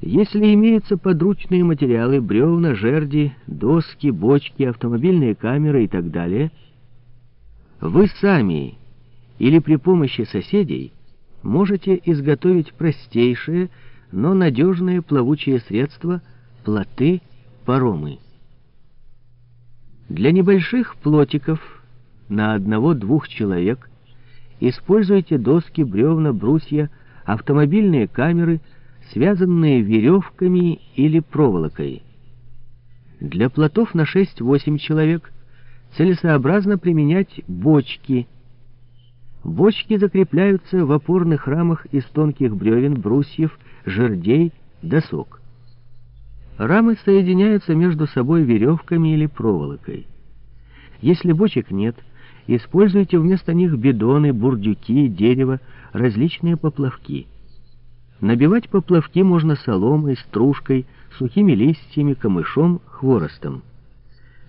Если имеются подручные материалы, бревна, жерди, доски, бочки, автомобильные камеры и так далее, вы сами или при помощи соседей можете изготовить простейшие, но надежные плавучие средства, плоты, паромы. Для небольших плотиков на одного-двух человек используйте доски, бревна, брусья, автомобильные камеры, связанные веревками или проволокой. Для плотов на 6-8 человек целесообразно применять бочки. Бочки закрепляются в опорных рамах из тонких бревен, брусьев, жердей, досок. Рамы соединяются между собой веревками или проволокой. Если бочек нет, используйте вместо них бидоны, бурдюки, дерево, различные поплавки. Набивать поплавки можно соломой, стружкой, сухими листьями, камышом, хворостом.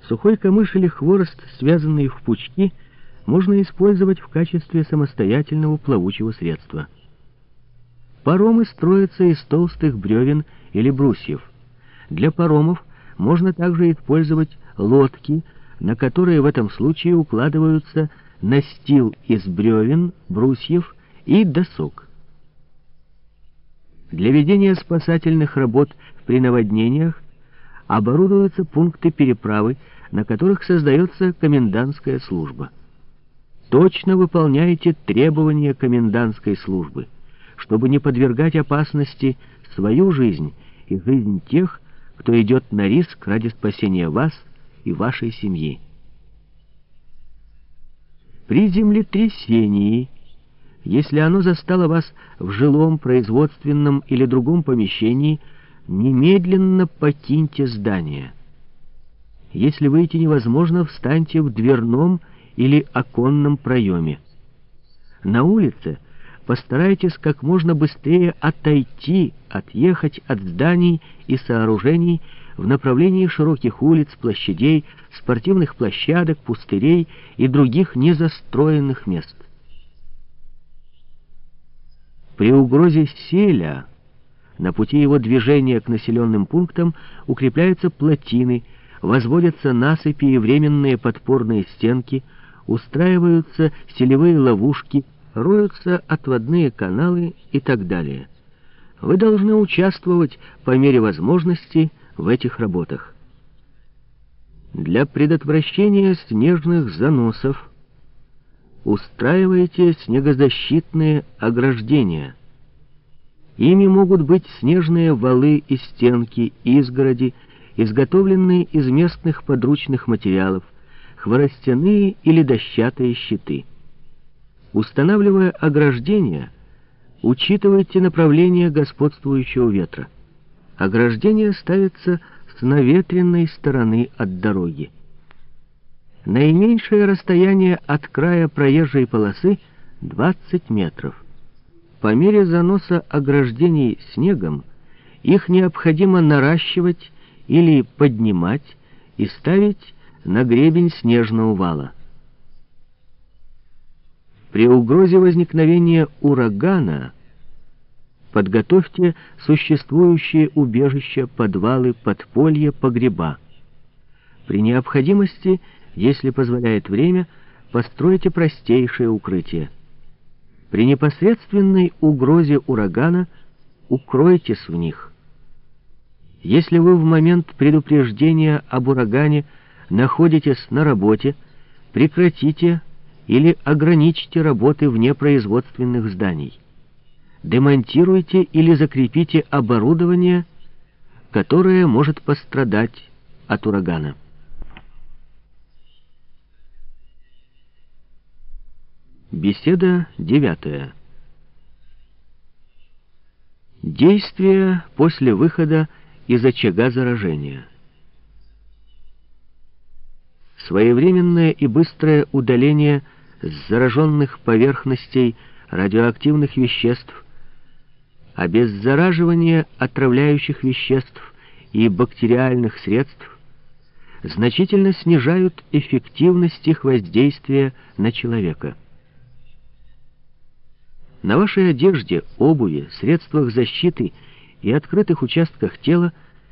Сухой камыш или хворост, связанные в пучки, можно использовать в качестве самостоятельного плавучего средства. Паромы строятся из толстых бревен или брусьев. Для паромов можно также использовать лодки, на которые в этом случае укладываются настил из бревен, брусьев и досок. Для ведения спасательных работ при наводнениях оборудуются пункты переправы, на которых создается комендантская служба. Точно выполняйте требования комендантской службы, чтобы не подвергать опасности свою жизнь и жизнь тех, кто идет на риск ради спасения вас и вашей семьи. При землетрясении, если оно застало вас в жилом, производственном или другом помещении, немедленно покиньте здание. Если выйти невозможно, встаньте в дверном или оконном проеме. На улице постарайтесь как можно быстрее отойти, отъехать от зданий и сооружений в направлении широких улиц, площадей, спортивных площадок, пустырей и других незастроенных мест. При угрозе селя на пути его движения к населенным пунктам укрепляются плотины, возводятся насыпи и временные подпорные стенки, устраиваются селевые ловушки, роются отводные каналы и так далее. Вы должны участвовать по мере возможности в этих работах. Для предотвращения снежных заносов устраивайте снегозащитные ограждения. Ими могут быть снежные валы и стенки, изгороди, изготовленные из местных подручных материалов, хворостяные или дощатые щиты. Устанавливая ограждения, учитывайте направление господствующего ветра. Ограждение ставится с наветренной стороны от дороги. Наименьшее расстояние от края проезжей полосы 20 метров. По мере заноса ограждений снегом их необходимо наращивать или поднимать и ставить на гребень снежного вала. При угрозе возникновения урагана подготовьте существующие убежища, подвалы, подполья, погреба. При необходимости, если позволяет время, постройте простейшее укрытие. При непосредственной угрозе урагана укройтесь в них. Если вы в момент предупреждения об урагане находитесь на работе, прекратите или ограничьте работы вне производственных зданий. Демонтируйте или закрепите оборудование, которое может пострадать от урагана. Беседа девятая. Действия после выхода из очага заражения. Своевременное и быстрое удаление с зараженных поверхностей радиоактивных веществ, обеззараживание отравляющих веществ и бактериальных средств значительно снижают эффективность их воздействия на человека. На вашей одежде, обуви, средствах защиты и открытых участках тела